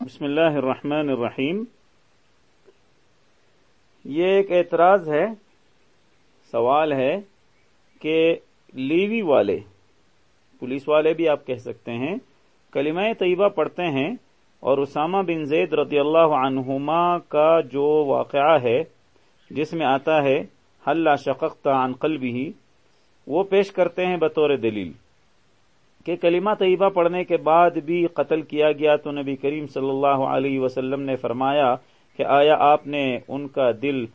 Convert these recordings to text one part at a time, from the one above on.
بسم اللہ الرحمن الرحیم۔ یہ ایک اعتراض ہے، سوال ہے کہ لیوی والے، پولیس والے بھی آپ کہہ سکتے ہیں، کلمہ طیبہ پڑھتے ہیں اور اسامہ بن زید رضی اللہ عنہما کا جو واقعہ ہے، جس میں آتا ہے حل شققت عن قلبی وہ پیش کرتے ہیں بطور دلیل۔ کہ کلمہ طیبہ پڑھنے کے بعد بھی قتل کیا گیا تو نبی کریم صلی اللہ علیہ وسلم نے فرمایا کہ آیا آپ نے ان کا دل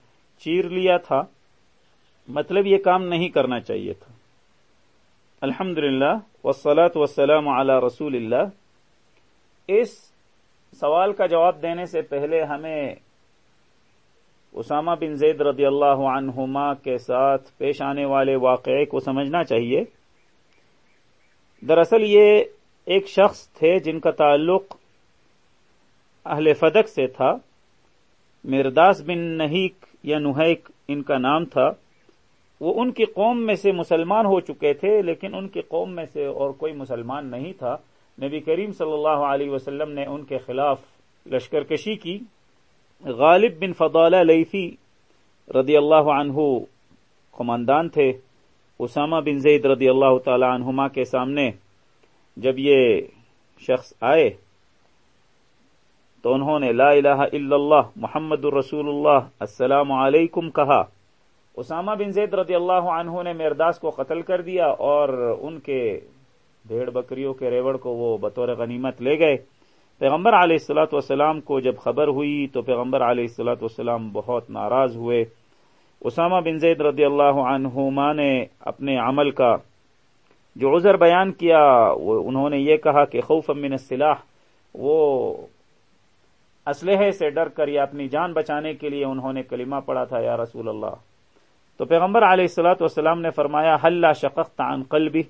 چیر لیا تھا؟ مطلب یہ کام نہیں کرنا چاہیے تھا۔ الحمد للہ وسلاۃ وسلم علی رسول اللہ اس سوال کا جواب دینے سے پہلے ہمیں اسامہ بن زید رضی اللہ عنہما کے ساتھ پیش آنے والے واقعے کو سمجھنا چاہیے۔ دراصل یہ ایک شخص تھے جن کا تعلق اہل فدق سے تھا۔ مرداس بن نہیک یا نہیک ان کا نام تھا۔ وہ ان کی قوم میں سے مسلمان ہو چکے تھے، لیکن ان کی قوم میں سے اور کوئی مسلمان نہیں تھا۔ نبی کریم صلی اللہ علیہ وسلم نے ان کے خلاف لشکر کشی کی۔ غالب بن فضالہ لیفی رضی اللہ عنہ قماندان تھے۔ اسامہ بن زید رضی اللہ تعالی عنہما کے سامنے جب یہ شخص آئے تو انہوں نے لا الہ الا اللہ محمد الرسول اللہ السلام علیکم کہا۔ اسامہ بن زید رضی اللہ عنہ نے میرداس کو قتل کر دیا اور ان کے بھیڑ بکریوں کے ریوڑ کو وہ بطور غنیمت لے گئے۔ پیغمبر علیہ السلاۃ والسلام کو جب خبر ہوئی تو پیغمبر علیہ السلاۃ والسلام بہت ناراض ہوئے۔ اسامہ بن زید رضی اللہ عنہما نے اپنے عمل کا جو عذر بیان کیا، وہ انہوں نے یہ کہا کہ خوف من السلاح، وہ اسلحے سے ڈر کر یا اپنی جان بچانے کے لیے انہوں نے کلمہ پڑھا تھا، یا رسول اللہ۔ تو پیغمبر علیہ السلاۃ والسلام نے فرمایا حل شقق عن قلبی؟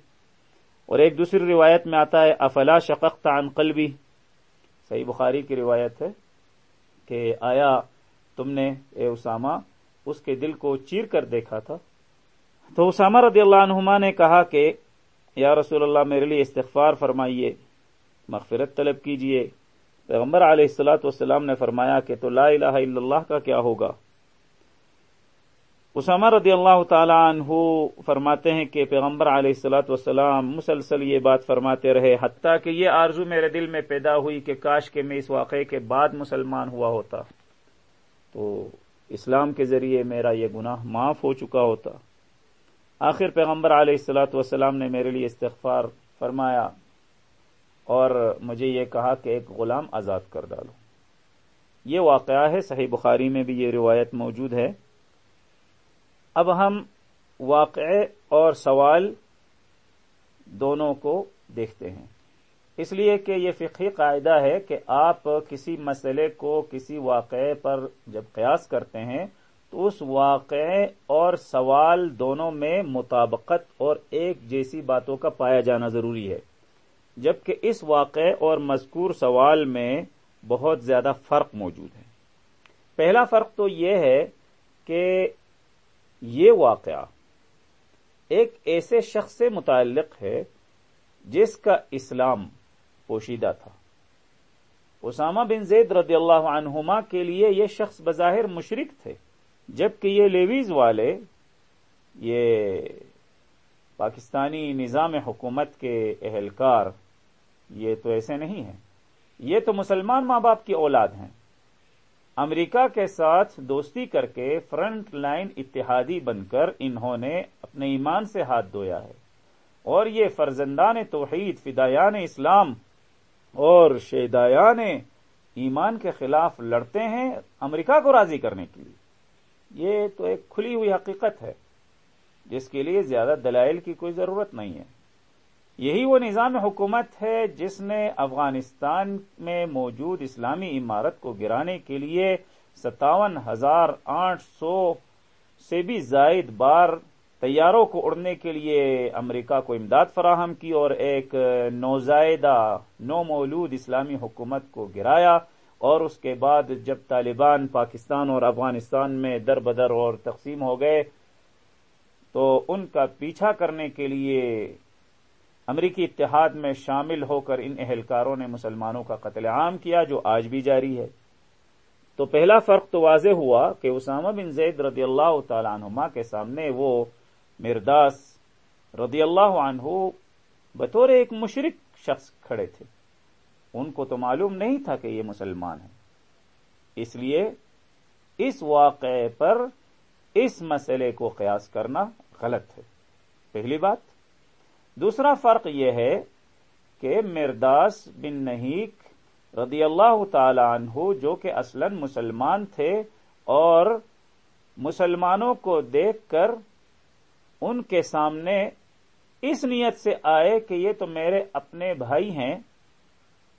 اور ایک دوسری روایت میں آتا ہے، افلا شقق عن قلبی؟ صحیح بخاری کی روایت ہے کہ آیا تم نے، اے اسامہ اس کے دل کو چیر کر دیکھا تھا۔ تو اسامہ رضی اللہ عنہما نے کہا کہ، یا رسول اللہ، میرے لیے استغفار فرمائیے، مغفرت طلب کیجیے۔ پیغمبر علیہ السلاۃ والسلام نے فرمایا کہ تو لا الہ الا اللہ کا کیا ہوگا؟ اسامہ رضی اللہ تعالی عنہ فرماتے ہیں کہ پیغمبر علیہ السلاۃ والسلام مسلسل یہ بات فرماتے رہے، حتیٰ کہ یہ آرزو میرے دل میں پیدا ہوئی کہ کاش کے میں اس واقعے کے بعد مسلمان ہوا ہوتا۔ تو اسلام کے ذریعے میرا یہ گناہ معاف ہو چکا ہوتا۔ آخر پیغمبر علیہ السلاۃ والسلام نے میرے لیے استغفار فرمایا اور مجھے یہ کہا کہ ایک غلام آزاد کر ڈالو۔ یہ واقعہ ہے، صحیح بخاری میں بھی یہ روایت موجود ہے۔ اب ہم واقعے اور سوال دونوں کو دیکھتے ہیں۔ اس لیے کہ یہ فقہی قاعدہ ہے کہ آپ کسی مسئلے کو کسی واقعے پر جب قیاس کرتے ہیں تو اس واقعے اور سوال دونوں میں مطابقت اور ایک جیسی باتوں کا پایا جانا ضروری ہے۔ جبکہ اس واقعے اور مذکور سوال میں بہت زیادہ فرق موجود ہے۔ پہلا فرق تو یہ ہے کہ یہ واقعہ ایک ایسے شخص سے متعلق ہے جس کا اسلام پوشیدہ تھا۔ اسامہ بن زید رضی اللہ عنہما کے لیے یہ شخص بظاہر مشرق تھے، جبکہ یہ لیویز والے، یہ پاکستانی نظام حکومت کے اہلکار، یہ تو ایسے نہیں ہیں۔ یہ تو مسلمان ماں باپ کی اولاد ہیں۔ امریکہ کے ساتھ دوستی کر کے فرنٹ لائن اتحادی بن کر انہوں نے اپنے ایمان سے ہاتھ دھویا ہے۔ اور یہ فرزندان توحید، فدایان اسلام اور شیدایان ایمان کے خلاف لڑتے ہیں امریکہ کو راضی کرنے کے لیے۔ یہ تو ایک کھلی ہوئی حقیقت ہے، جس کے لیے زیادہ دلائل کی کوئی ضرورت نہیں ہے۔ یہی وہ نظام حکومت ہے جس نے افغانستان میں موجود اسلامی عمارت کو گرانے کے لیے ستاون ہزار آٹھ سو سے بھی زائد بار طیاروں کو اڑنے کے لیے امریکہ کو امداد فراہم کی اور ایک نوزائیدہ نو مولود اسلامی حکومت کو گرایا اور اس کے بعد جب طالبان پاکستان اور افغانستان میں در بدر اور تقسیم ہو گئے تو ان کا پیچھا کرنے کے لیے امریکی اتحاد میں شامل ہو کر ان اہلکاروں نے مسلمانوں کا قتل عام کیا جو آج بھی جاری ہے۔ تو پہلا فرق تو واضح ہوا کہ اسامہ بن زید رضی اللہ تعالی عنہما کے سامنے وہ مرداس رضی اللہ عنہ بطور ایک مشرق شخص کھڑے تھے۔ ان کو تو معلوم نہیں تھا کہ یہ مسلمان ہے اس لیے اس واقعے پر اس مسئلے کو قیاس کرنا غلط ہے۔ پہلی بات۔ دوسرا فرق یہ ہے کہ مرداس بن نہیک رضی اللہ تعالی عنہ جو کہ اصلا مسلمان تھے اور مسلمانوں کو دیکھ کر ان کے سامنے اس نیت سے آئے کہ یہ تو میرے اپنے بھائی ہیں،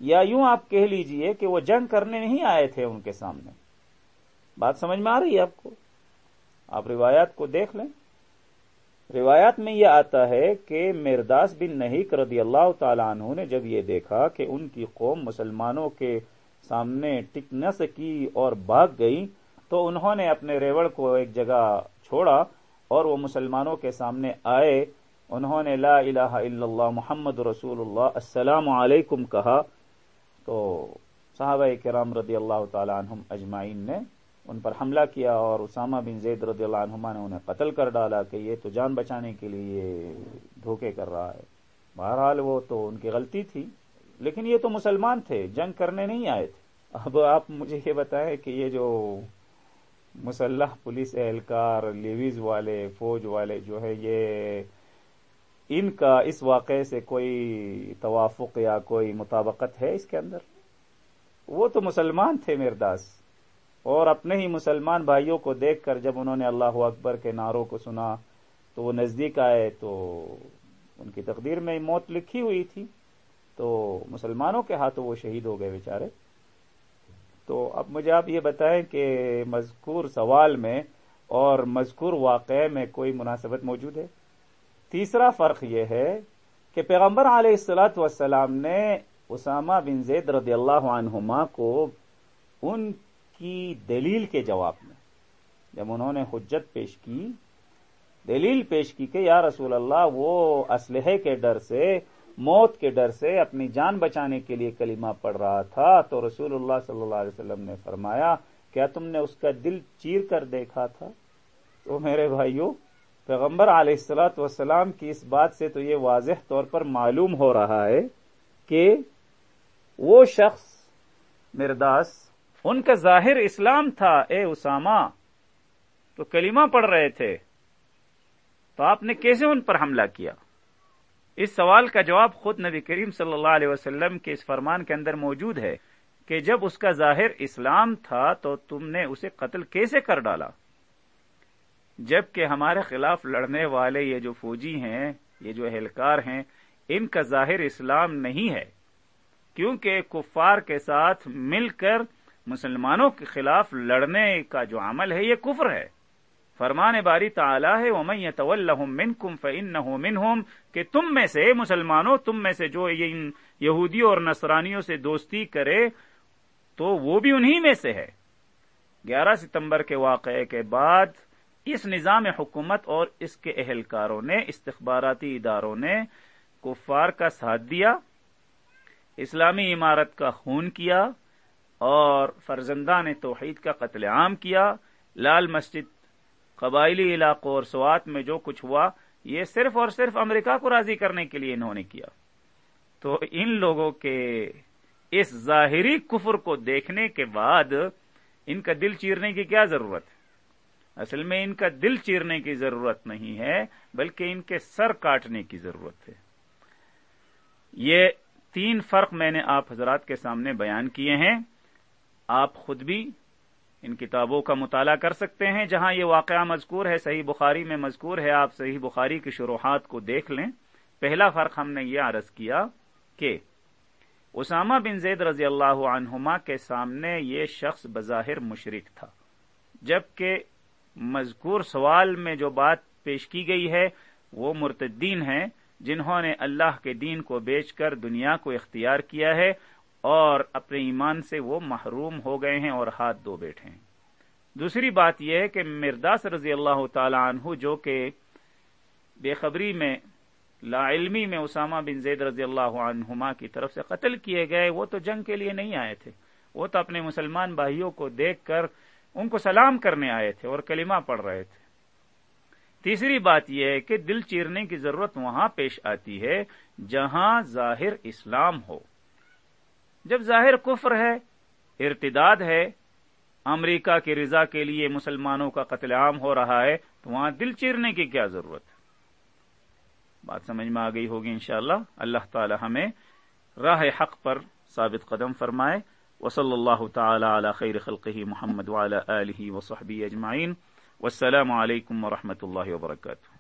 یا یوں آپ کہہ لیجیے کہ وہ جنگ کرنے نہیں آئے تھے ان کے سامنے۔ بات سمجھ میں آ رہی ہے آپ کو؟ آپ روایات کو دیکھ لیں۔ روایات میں یہ آتا ہے کہ میرداس بن نہیک رضی اللہ تعالیٰ عنہ نے جب یہ دیکھا کہ ان کی قوم مسلمانوں کے سامنے ٹک نہ سکی اور بھاگ گئی تو انہوں نے اپنے ریوڑ کو ایک جگہ چھوڑا اور وہ مسلمانوں کے سامنے آئے، انہوں نے لا الہ الا اللہ محمد رسول اللہ، السلام علیکم کہا۔ تو صحابہ کرام رضی اللہ تعالی عنہم اجمعین نے ان پر حملہ کیا اور اسامہ بن زید رضی اللہ عنہما نے انہیں قتل کر ڈالا کہ یہ تو جان بچانے کے لیے دھوکے کر رہا ہے۔ بہرحال وہ تو ان کی غلطی تھی، لیکن یہ تو مسلمان تھے، جنگ کرنے نہیں آئے تھے۔ اب آپ مجھے یہ بتائیں کہ یہ جو مسلح پولیس اہلکار، لیویز والے، فوج والے جو ہے یہ ان کا اس واقعے سے کوئی توافق یا کوئی مطابقت ہے اس کے اندر؟ وہ تو مسلمان تھے میرداس اور اپنے ہی مسلمان بھائیوں کو دیکھ کر جب انہوں نے اللہ اکبر کے نعروں کو سنا تو وہ نزدیک آئے تو ان کی تقدیر میں موت لکھی ہوئی تھی۔ تو مسلمانوں کے ہاتھوں وہ شہید ہو گئے بیچارے۔ تو اب مجھے آپ یہ بتائیں کہ مذکور سوال میں اور مذکور واقعے میں کوئی مناسبت موجود ہے؟ تیسرا فرق یہ ہے کہ پیغمبر علیہ السلاۃ وسلام نے اسامہ بن زید رضی اللہ عنہما کو ان کی دلیل کے جواب میں، جب انہوں نے حجت پیش کی، دلیل پیش کی کہ یا رسول اللہ وہ اسلحے کے ڈر سے موت کے ڈر سے اپنی جان بچانے کے لیے کلمہ پڑھ رہا تھا، تو رسول اللہ صلی اللہ علیہ وسلم نے فرمایا، کیا تم نے اس کا دل چیر کر دیکھا تھا؟ تو میرے بھائیوں پیغمبر علیہ السلاۃ وسلام کی اس بات سے تو یہ واضح طور پر معلوم ہو رہا ہے کہ وہ شخص مرداس، ان کا ظاہر اسلام تھا، اے اسامہ، تو کلمہ پڑھ رہے تھے، تو آپ نے کیسے ان پر حملہ کیا؟ اس سوال کا جواب خود نبی کریم صلی اللہ علیہ وسلم کے اس فرمان کے اندر موجود ہے کہ جب اس کا ظاہر اسلام تھا تو تم نے اسے قتل کیسے کر ڈالا؟ جبکہ ہمارے خلاف لڑنے والے یہ جو فوجی ہیں، یہ جو اہلکار ہیں، ان کا ظاہر اسلام نہیں ہے، کیونکہ کفار کے ساتھ مل کر مسلمانوں کے خلاف لڑنے کا جو عمل ہے، یہ کفر ہے۔ فرمان باری تعالی ہے، ومن طلحم من کم فن نہ کہ تم میں سے، مسلمانوں، تم میں سے جو ان یہودیوں اور نصرانیوں سے دوستی کرے، تو وہ بھی انہی میں سے ہے۔ گیارہ ستمبر کے واقعے کے بعد اس نظام حکومت اور اس کے اہلکاروں نے، استخباراتی اداروں نے کفار کا ساتھ دیا، اسلامی عمارت کا خون کیا، اور فرزندان توحید کا قتل عام کیا، لال مسجد قبائلی علاقوں اور سوات میں جو کچھ ہوا، یہ صرف اور صرف امریکہ کو راضی کرنے کے لیے انہوں نے کیا۔ تو ان لوگوں کے اس ظاہری کفر کو دیکھنے کے بعد ان کا دل چیرنے کی کیا ضرورت؟ ہے اصل میں ان کا دل چیرنے کی ضرورت نہیں ہے، بلکہ ان کے سر کاٹنے کی ضرورت ہے۔ یہ تین فرق میں نے آپ حضرات کے سامنے بیان کیے ہیں۔ آپ خود بھی ان کتابوں کا مطالعہ کر سکتے ہیں۔ جہاں یہ واقعہ مذکور ہے، صحیح بخاری میں مذکور ہے۔ آپ صحیح بخاری کی شروحات کو دیکھ لیں۔ پہلا فرق ہم نے یہ عرض کیا کہ اسامہ بن زید رضی اللہ عنہما کے سامنے یہ شخص بظاہر مشرق تھا۔ جبکہ مذکور سوال میں جو بات پیش کی گئی ہے، وہ مرتدین ہیں، جنہوں نے اللہ کے دین کو بیچ کر دنیا کو اختیار کیا ہے۔ اور اپنے ایمان سے وہ محروم ہو گئے ہیں اور ہاتھ دو بیٹھے ہیں۔ دوسری بات یہ ہے کہ مرداس رضی اللہ تعالی عنہ جو کہ بے خبری میں، لا علمی میں اسامہ بن زید رضی اللہ عنہما کی طرف سے قتل کیے گئے، وہ تو جنگ کے لیے نہیں آئے تھے۔ وہ تو اپنے مسلمان بھائیوں کو دیکھ کر ان کو سلام کرنے آئے تھے اور کلمہ پڑھ رہے تھے۔ تیسری بات یہ ہے کہ دل چیرنے کی ضرورت وہاں پیش آتی ہے جہاں ظاہر اسلام ہو۔ جب ظاہر کفر ہے، ارتداد ہے، امریکہ کی رضا کے لیے مسلمانوں کا قتل عام ہو رہا ہے، تو وہاں دل چیرنے کی کیا ضرورت؟ بات سمجھ میں آ گئی ہوگی انشاءاللہ۔ اللہ تعالی ہمیں راہ حق پر ثابت قدم فرمائے۔ وصلی اللہ تعالی علی خیر خلقہ محمد وعلی آلہ وصحبہ اجمعین۔ والسلام علیکم ورحمۃ اللہ وبرکاتہ۔